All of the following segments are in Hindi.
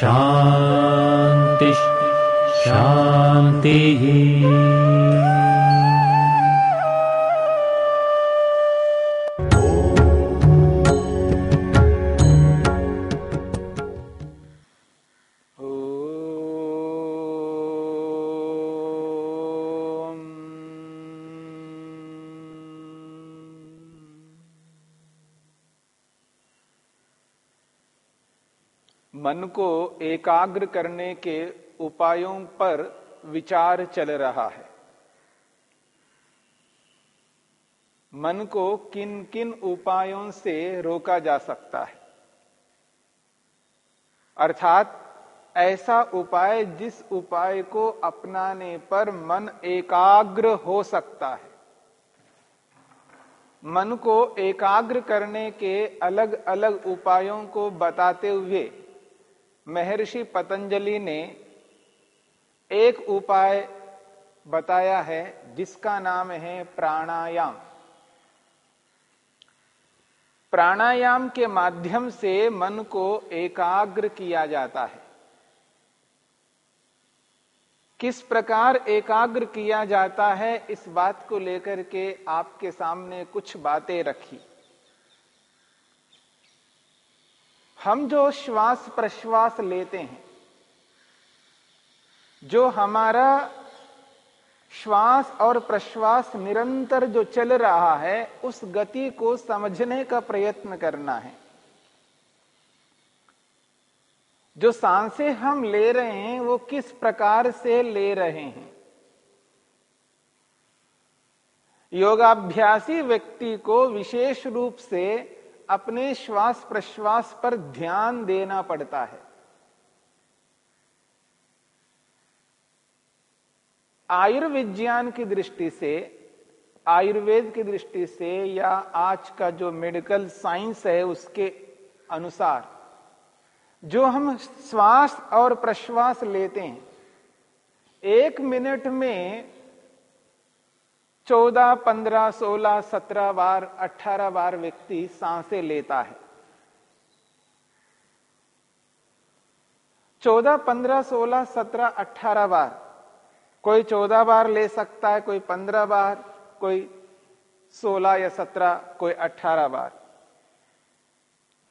शान्तिः शान्तिः मन को एकाग्र करने के उपायों पर विचार चल रहा है। मन को किन किन उपायों से रोका जा सकता है? अर्थात, ऐसा उपाय जिस उपाय को अपनाने पर मन एकाग्र हो सकता है। मन को एकाग्र करने के अलग अलग उपायों को बताते हुए महर्षि पतंजलि ने एक उपाय बताया है, जिसका नाम है प्राणायाम। प्राणायाम के माध्यम से मन को एकाग्र किया जाता है। किस प्रकार एकाग्र किया जाता है, इस बात को लेकर के आपके सामने कुछ बातें रखी। हम जो श्वास प्रश्वास लेते हैं, जो हमारा श्वास और प्रश्वास निरंतर जो चल रहा है, उस गति को समझने का प्रयत्न करना है। जो साँसें हम ले रहे हैं, वो किस प्रकार से ले रहे हैं? योगाभ्यासी व्यक्ति को विशेष रूप से अपने श्वास प्रश्वास पर ध्यान देना पड़ता है। आयुर्विज्ञान की दृष्टि से, आयुर्वेद की दृष्टि से या आज का जो मेडिकल साइंस है उसके अनुसार, जो हम श्वास और प्रश्वास लेते हैं, एक मिनट में चौदह, पंद्रह, सोलह, सत्रह बार, अठारह बार व्यक्ति साँसें लेता है। चौदह, पंद्रह, सोलह, सत्रह, अठारह बार। कोई चौदह बार ले सकता है, कोई पंद्रह बार, कोई सोलह या सत्रह, कोई अठारह बार।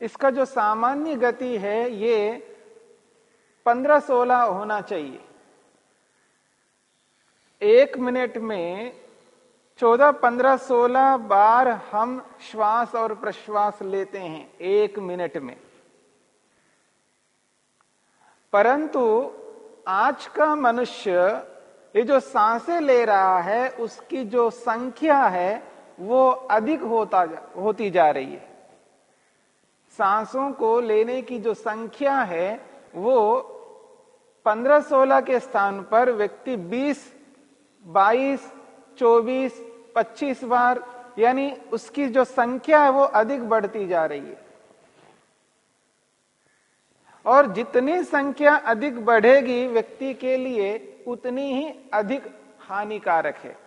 इसका जो सामान्य गति है, ये पंद्रह, सोलह होना चाहिए। एक मिनट में चौदह पंद्रह सोलह बार हम श्वास और प्रश्वास लेते हैं एक मिनट में। परंतु आज का मनुष्य ये जो साँसें ले रहा है उसकी जो संख्या है वो अधिक होता होती जा रही है। सांसों को लेने की जो संख्या है वो 15-16 के स्थान पर व्यक्ति 20, 22, 24, 25 बार, यानी उसकी जो संख्या है वो अधिक बढ़ती जा रही है। और जितनी संख्या अधिक बढ़ेगी व्यक्ति के लिए, उतनी ही अधिक हानिकारक है।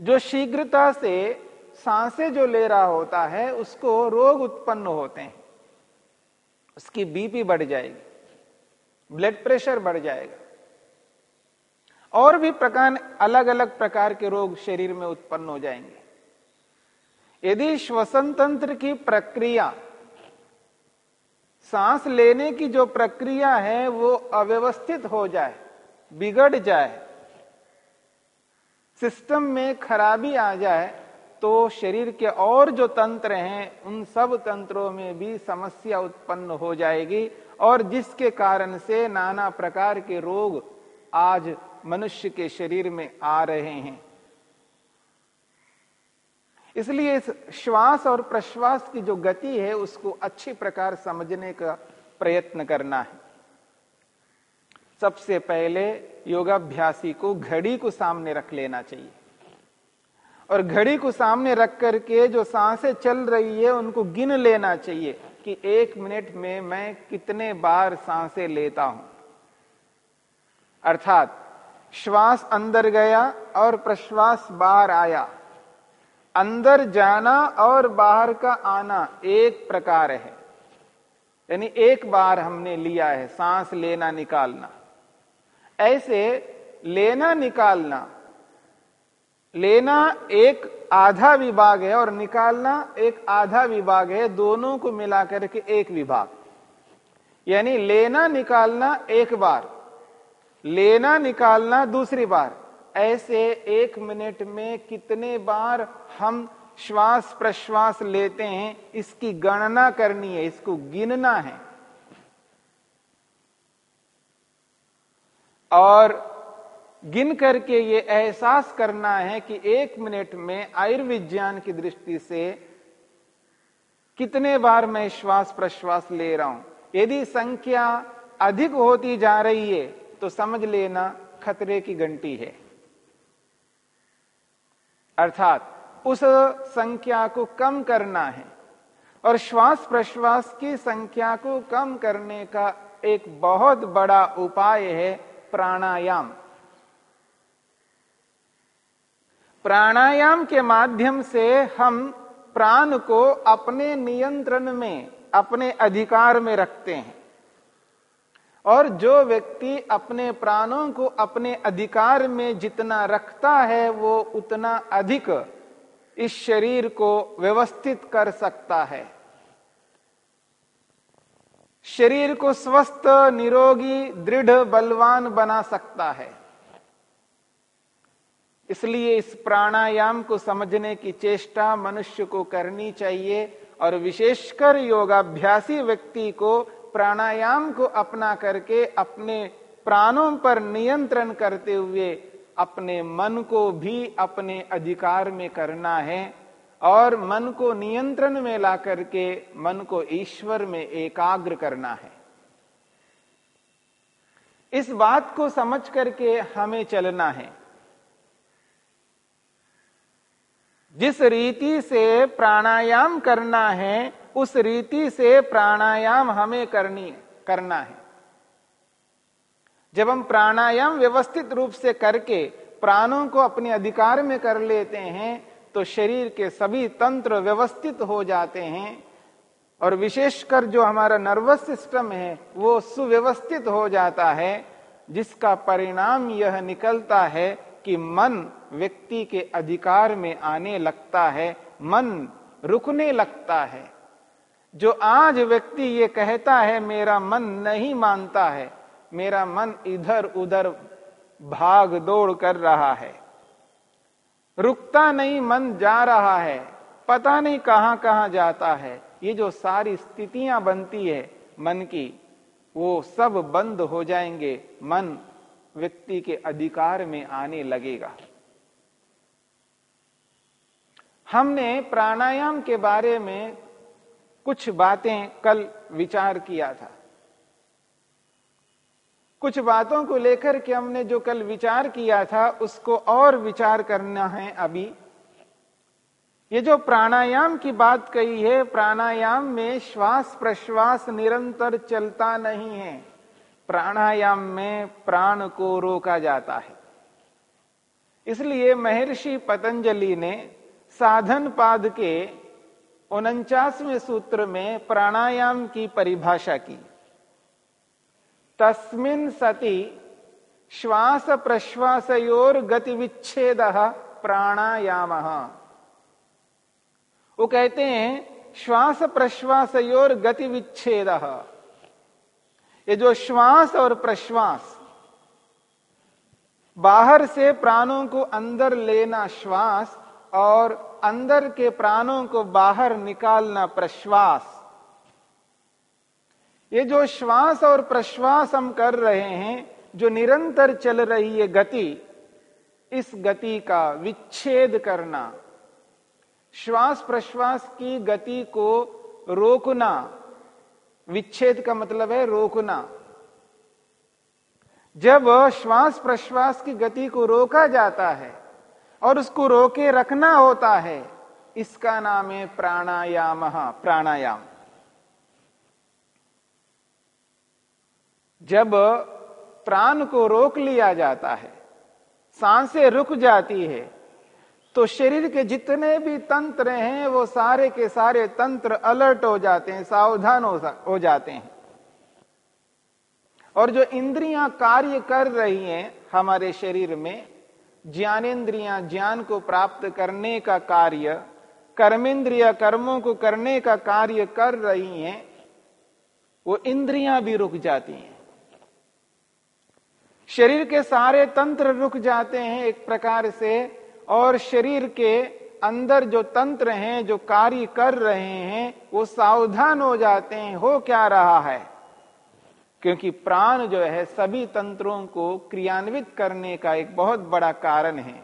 जो शीघ्रता से साँसें जो ले रहा होता है, उसको रोग उत्पन्न होते हैं। उसकी बीपी बढ़ जाएगी, ब्लड प्रेशर बढ़ जाएगा। और भी प्रकार अलग अलग प्रकार के रोग शरीर में उत्पन्न हो जाएँगे। यदि श्वसन तंत्र की प्रक्रिया, सांस लेने की जो प्रक्रिया है, वो अव्यवस्थित हो जाए, बिगड़ जाए, सिस्टम में खराबी आ जाए तो शरीर के और जो तंत्र हैं, उन सब तंत्रों में भी समस्या उत्पन्न हो जाएगी और जिसके कारण से नाना प्रकार के रोग आज मनुष्य के शरीर में आ रहे हैं। इसलिए इस श्वास और प्रश्वास की जो गति है, उसको अच्छी प्रकार समझने का प्रयत्न करना है। सबसे पहले योगाभ्यासी को घड़ी को सामने रख लेना चाहिए। और घड़ी को सामने रख करके जो साँसें चल रही है, उनको गिन लेना चाहिए कि एक मिनट में मैं कितने बार साँसें लेता हूँ। अर्थात, श्वास अंदर गया और प्रश्वास बाहर आया। अंदर जाना और बाहर का आना एक प्रकार है। यानी एक बार हमने लिया है, सांस लेना निकालना। ऐसे लेना निकालना, लेना एक आधा विभाग है और निकालना एक आधा विभाग है, दोनों को मिलाकर के एक विभाग। यानी लेना निकालना एक बार। लेना निकालना दूसरी बार। ऐसे एक मिनट में कितने बार हम श्वास प्रश्वास लेते हैं, इसकी गणना करनी है, इसको गिनना है। और गिन करके ये एहसास करना है कि एक मिनट में आयुर्विज्ञान की दृष्टि से कितने बार मैं श्वास प्रश्वास ले रहा हूँ। यदि संख्या अधिक होती जा रही है तो समझ लेना खतरे की घंटी है। अर्थात, उस संख्या को कम करना है और श्वास प्रश्वास की संख्या को कम करने का एक बहुत बड़ा उपाय है प्राणायाम। प्राणायाम के माध्यम से हम प्राण को अपने नियंत्रण में, अपने अधिकार में रखते हैं। और जो व्यक्ति अपने प्राणों को अपने अधिकार में जितना रखता है, वो उतना अधिक इस शरीर को व्यवस्थित कर सकता है। शरीर को स्वस्थ, निरोगी, दृढ़, बलवान बना सकता है। इसलिए इस प्राणायाम को समझने की चेष्टा मनुष्य को करनी चाहिए और विशेषकर योगाभ्यासी व्यक्ति को प्राणायाम को अपना करके अपने प्राणों पर नियंत्रण करते हुए अपने मन को भी अपने अधिकार में करना है और मन को नियंत्रण में ला करके मन को ईश्वर में एकाग्र करना है। इस बात को समझ करके हमें चलना है। जिस रीति से प्राणायाम करना है उस रीति से प्राणायाम हमें करनी, करना है। जब हम प्राणायाम व्यवस्थित रूप से करके प्राणों को अपने अधिकार में कर लेते हैं तो शरीर के सभी तंत्र व्यवस्थित हो जाते हैं और विशेषकर जो हमारा नर्वस सिस्टम है, वो सुव्यवस्थित हो जाता है, जिसका परिणाम यह निकलता है कि मन व्यक्ति के अधिकार में आने लगता है, मन रुकने लगता है। जो आज व्यक्ति ये कहता है, मेरा मन नहीं मानता है, मेरा मन इधर उधर भाग दौड़ कर रहा है। रुकता नहीं, मन जा रहा है, पता नहीं कहाँ कहाँ जाता है। ये जो सारी स्थितियाँ बनती है मन की, वो सब बंद हो जाएँगे, मन व्यक्ति के अधिकार में आने लगेगा। हमने प्राणायाम के बारे में कुछ बातें कल विचार किया था। कुछ बातों को लेकर के हमने जो कल विचार किया था, उसको और विचार करना है अभी। ये जो प्राणायाम की बात कही है, प्राणायाम में श्वास प्रश्वास निरंतर चलता नहीं है। प्राणायाम में प्राण को रोका जाता है। इसलिए महर्षि पतंजलि ने साधन पाद के उनचासवें सूत्र में प्राणायाम की परिभाषा की। तस्मिन सति श्वास प्रश्वासयोर गति विच्छेद प्राणायाम। वो कहते हैं श्वास प्रश्वासयोर गति विच्छेद ये जो श्वास और प्रश्वास, बाहर से प्राणों को अंदर लेना श्वास और अंदर के प्राणों को बाहर निकालना प्रश्वास। ये जो श्वास और प्रश्वास हम कर रहे हैं, जो निरंतर चल रही है गति, इस गति का विच्छेद करना, श्वास प्रश्वास की गति को रोकना, विच्छेद का मतलब है रोकना। जब श्वास प्रश्वास की गति को रोका जाता है और उसको रोके रखना होता है। इसका नाम है प्राणायाम प्राणायाम। जब प्राण को रोक लिया जाता है साँसें रुक जाती है तो शरीर के जितने भी तंत्र हैं वो सारे के सारे तंत्र अलर्ट हो जाते हैं सावधान हो, जाते हैं। और जो इंद्रियाँ कार्य कर रही हैं हमारे शरीर में ज्ञानेन्द्रियाँ ज्ञान को प्राप्त करने का कार्य, कर्मेंद्रिया कर्मों को करने का कार्य कर रही हैं, वो इंद्रियाँ भी रुक जाती हैं। शरीर के सारे तंत्र रुक जाते हैं एक प्रकार से, और शरीर के अंदर जो तंत्र हैं, जो कार्य कर रहे हैं, वो सावधान हो जाते हैं, हो क्या रहा है? क्योंकि प्राण जो है सभी तंत्रों को क्रियान्वित करने का एक बहुत बड़ा कारण है।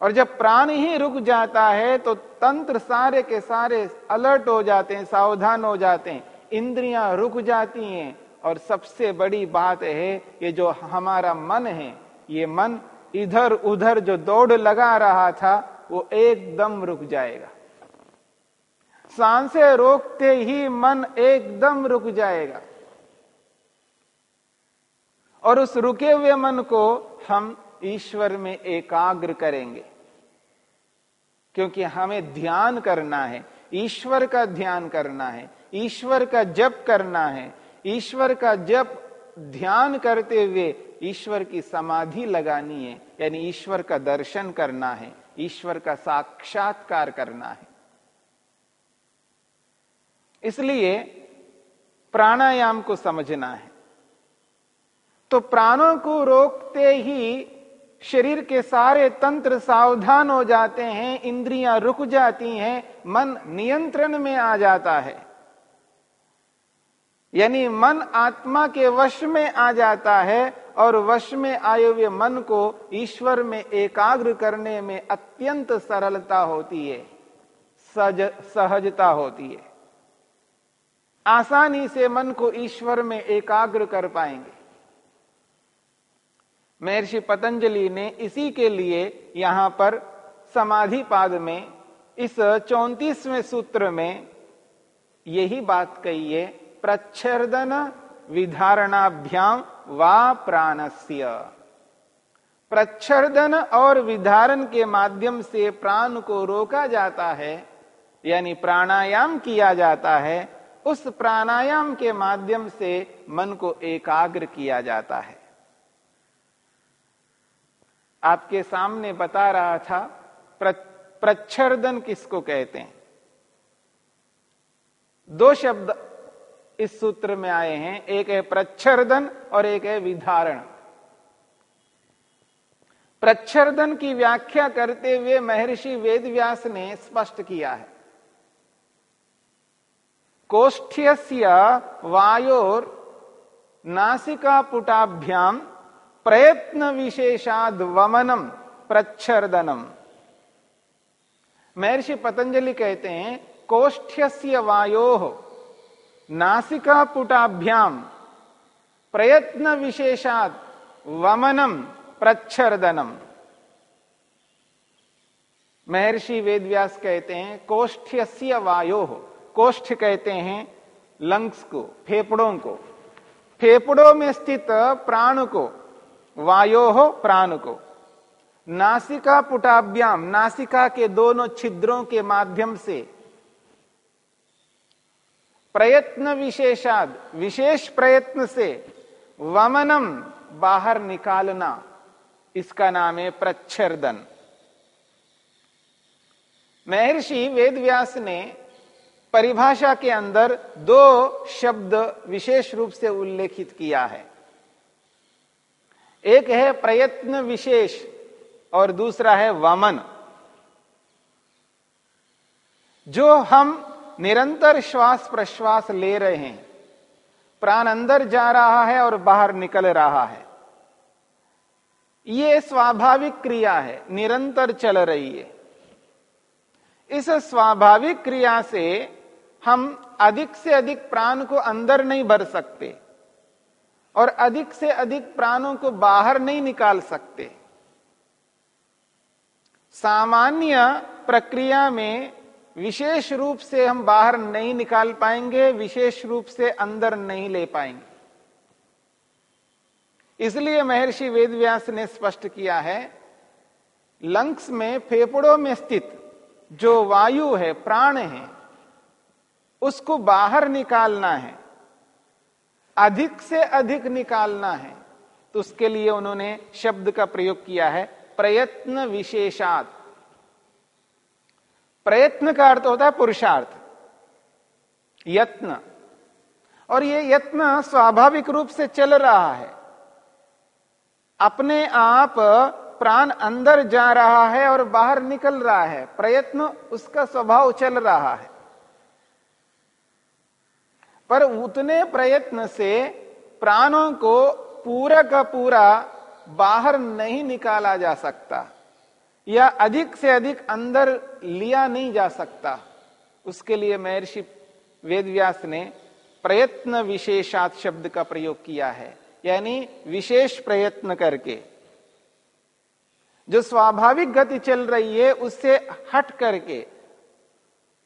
और जब प्राण ही रुक जाता है तो तंत्र सारे के सारे अलर्ट हो जाते हैं, सावधान हो जाते हैं। इंद्रियाँ रुक जाती हैं, और सबसे बड़ी बात है, ये जो हमारा मन है, ये मन इधर उधर जो दौड़ लगा रहा था, वो एकदम रुक जाएगा। साँसें रोकते ही मन एकदम रुक जाएगा। और उस रुके हुए मन को हम ईश्वर में एकाग्र करेंगे। क्योंकि हमें ध्यान करना है, ईश्वर का ध्यान करना है, ईश्वर का जप करना है, ईश्वर का जप ध्यान करते हुए ईश्वर की समाधि लगानी है, यानी ईश्वर का दर्शन करना है, ईश्वर का साक्षात्कार करना है। इसलिए प्राणायाम को समझना है। तो प्राणों को रोकते ही शरीर के सारे तंत्र सावधान हो जाते हैं, इंद्रियाँ रुक जाती हैं, मन नियंत्रण में आ जाता है। यानी मन आत्मा के वश में आ जाता है और वश में आए हुए मन को ईश्वर में एकाग्र करने में अत्यंत सरलता होती है सज सहजता होती है। आसानी से मन को ईश्वर में एकाग्र कर पाएँगे। महर्षि पतंजलि ने इसी के लिए यहाँ पर समाधि पाद में इस चौतीसवें सूत्र में यही बात कही है, प्रच्छर्दन विधारणाभ्याम वा प्राणस्य। प्रच्छर्दन और विधारण के माध्यम से प्राण को रोका जाता है, यानी प्राणायाम किया जाता है उस प्राणायाम के माध्यम से मन को एकाग्र किया जाता है। आपके सामने बता रहा था प्रच्छर्दन किसको कहते हैं? दो शब्द इस सूत्र में आए हैं, एक है प्रच्छर्दन और एक है विधारण। प्रच्छर्दन की व्याख्या करते हुए महर्षि वेदव्यास ने स्पष्ट किया है। कोष्ठ्य वायोर प्रयत्न विशेषाद वमनम प्रच्छर्दनम। महर्षि पतंजलि कहते हैं कोष्ठ्य वायो नासिका पुटाभ्याम प्रयत्न विशेषात वमनम प्रच्छर्दनम। महर्षि वेदव्यास कहते हैं कोष्ठ्य वायो कोष्ठ कहते हैं, लंग्स को, फेफड़ों को। फेफड़ों में स्थित प्राण को, वायो हो प्राण को। नासिका पुटाभ्याम, नासिका के दोनों छिद्रों के माध्यम से। प्रयत्न विशेषाद, विशेष प्रयत्न से वमनम बाहर निकालना। इसका नाम है प्रच्छर्दन। महर्षि वेदव्यास ने परिभाषा के अंदर दो शब्द विशेष रूप से उल्लेखित किया है। एक है प्रयत्न विशेष और दूसरा है वमन। जो हम निरंतर श्वास प्रश्वास ले रहे हैं, प्राण अंदर जा रहा है और बाहर निकल रहा है, ये स्वाभाविक क्रिया है, निरंतर चल रही है। इस स्वाभाविक क्रिया से हम अधिक से अधिक प्राण को अंदर नहीं भर सकते और अधिक से अधिक प्राणों को बाहर नहीं निकाल सकते। सामान्य प्रक्रिया में विशेष रूप से हम बाहर नहीं निकाल पाएँगे, विशेष रूप से अंदर नहीं ले पाएँगे। इसलिए महर्षि वेदव्यास ने स्पष्ट किया है, लंग्स में फेफड़ों में स्थित जो वायु है, प्राण है उसको बाहर निकालना है, अधिक से अधिक निकालना है तो उसके लिए उन्होंने शब्द का प्रयोग किया है, प्रयत्न विशेषात। प्रयत्न का अर्थ होता है पुरुषार्थ, यत्न। और ये यत्न स्वाभाविक रूप से चल रहा है। अपने आप प्राण अंदर जा रहा है और बाहर निकल रहा है, प्रयत्न उसका स्वभाव चल रहा है। पर उतने प्रयत्न से प्राणों को पूरा का पूरा बाहर नहीं निकाला जा सकता, या अधिक से अधिक अंदर लिया नहीं जा सकता। उसके लिए महर्षि वेदव्यास ने प्रयत्न विशेषात शब्द का प्रयोग किया है, यानी विशेष प्रयत्न करके। जो स्वाभाविक गति चल रही है, उससे हट करके,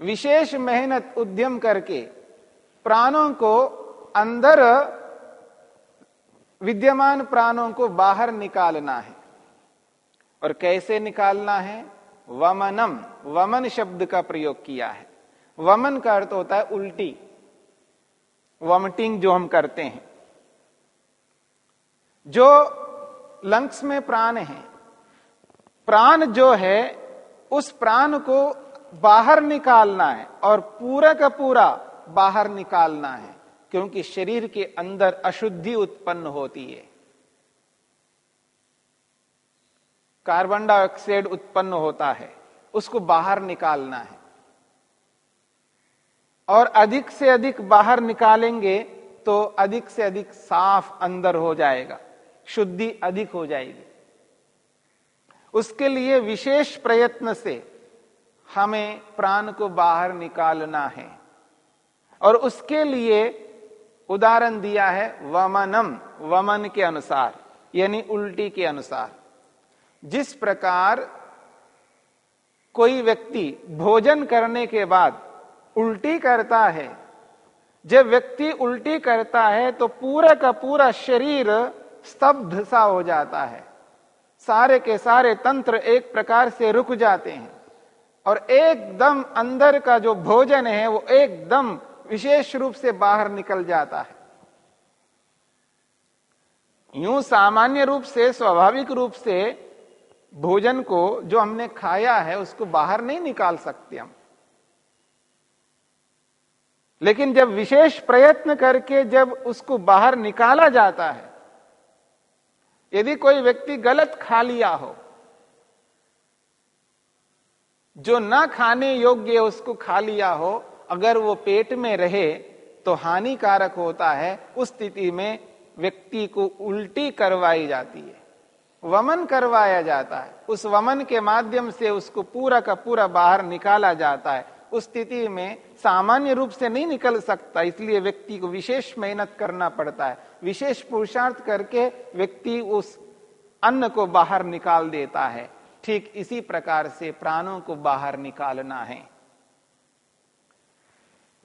विशेष मेहनत, उद्यम करके प्राणों को अंदर विद्यमान प्राणों को बाहर निकालना है। और कैसे निकालना है? वमनम। वमन शब्द का प्रयोग किया है। वमन का अर्थ होता है उल्टी। वॉमिटिंग जो हम करते हैं। जो लंग्स में प्राण है, प्राण जो है, उस प्राण को बाहर निकालना है और पूरा का पूरा बाहर निकालना है, क्योंकि शरीर के अंदर अशुद्धि उत्पन्न होती है। कार्बन डाइऑक्साइड उत्पन्न होता है, उसको बाहर निकालना है। और अधिक से अधिक बाहर निकालेंगे तो अधिक से अधिक साफ़ अंदर हो जाएगा, शुद्धि अधिक हो जाएगी। उसके लिए विशेष प्रयत्न से हमें प्राण को बाहर निकालना है। और उसके लिए उदाहरण दिया है वमनम, वमन के अनुसार, यानी उल्टी के अनुसार। जिस प्रकार कोई व्यक्ति भोजन करने के बाद उल्टी करता है, जब व्यक्ति उल्टी करता है तो पूरा का पूरा शरीर स्तब्ध सा हो जाता है। सारे के सारे तंत्र एक प्रकार से रुक जाते हैं और एकदम अंदर का जो भोजन है वो एकदम विशेष रूप से बाहर निकल जाता है। यूँ सामान्य रूप से, स्वाभाविक रूप से भोजन को जो हमने खाया है, उसको बाहर नहीं निकाल सकते हम। लेकिन जब विशेष प्रयत्न करके जब उसको बाहर निकाला जाता है, यदि कोई व्यक्ति गलत खा लिया हो, जो ना खाने योग्य उसको खा लिया हो अगर वो पेट में रहे तो हानिकारक होता है, उस स्थिति में व्यक्ति को उल्टी करवाई जाती है। वमन करवाया जाता है। उस वमन के माध्यम से उसको पूरा का पूरा बाहर निकाला जाता है। उस स्थिति में सामान्य रूप से नहीं निकल सकता, इसलिए व्यक्ति को विशेष मेहनत करना पड़ता है। विशेष पुरुषार्थ करके व्यक्ति उस अन्न को बाहर निकाल देता है। ठीक इसी प्रकार से प्राणों को बाहर निकालना है।